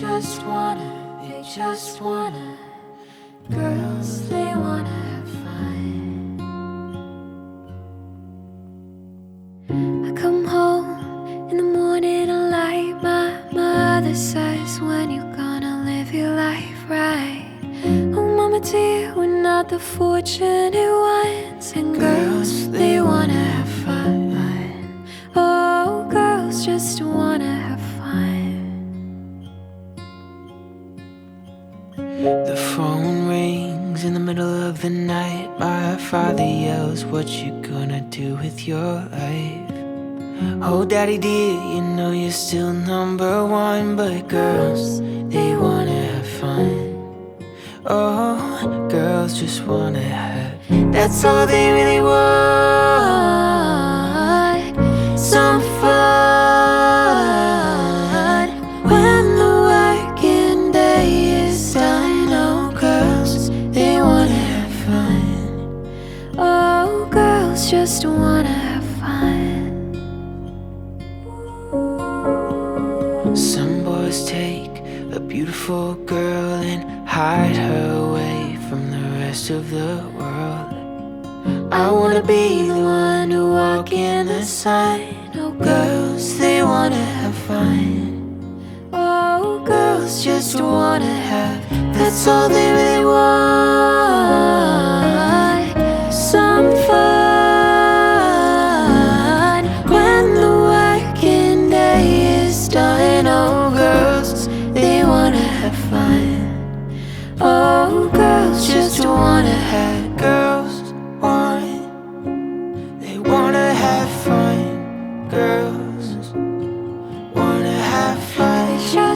just wanna, they just wanna. Girls, they wanna have fun. I come home in the morning, I light my mother says, When you gonna live your life right? Oh, mama dear, we're not the fortunate ones, and girls, they wanna have fun. Oh, girls just wanna The phone rings in the middle of the night. My father yells, What you gonna do with your life? Oh, daddy dear, you know you're still number one. But girls, they wanna have fun. Oh, girls just wanna have. That's all they really want. Just wanna have fun. Some boys take a beautiful girl and hide her away from the rest of the world. I wanna be the one to walk in the sun. Oh, girls, they wanna have fun. Oh, Girls just wanna have, that's all they really want.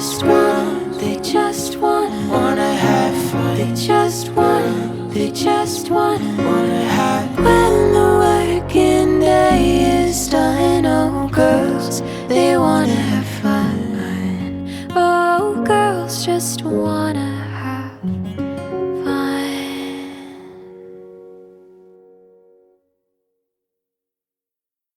Just want, they just want, wanna have fun. they just want, they just want. wanna have When the working day is done, oh, girls, they wanna have fun. Oh, girls just wanna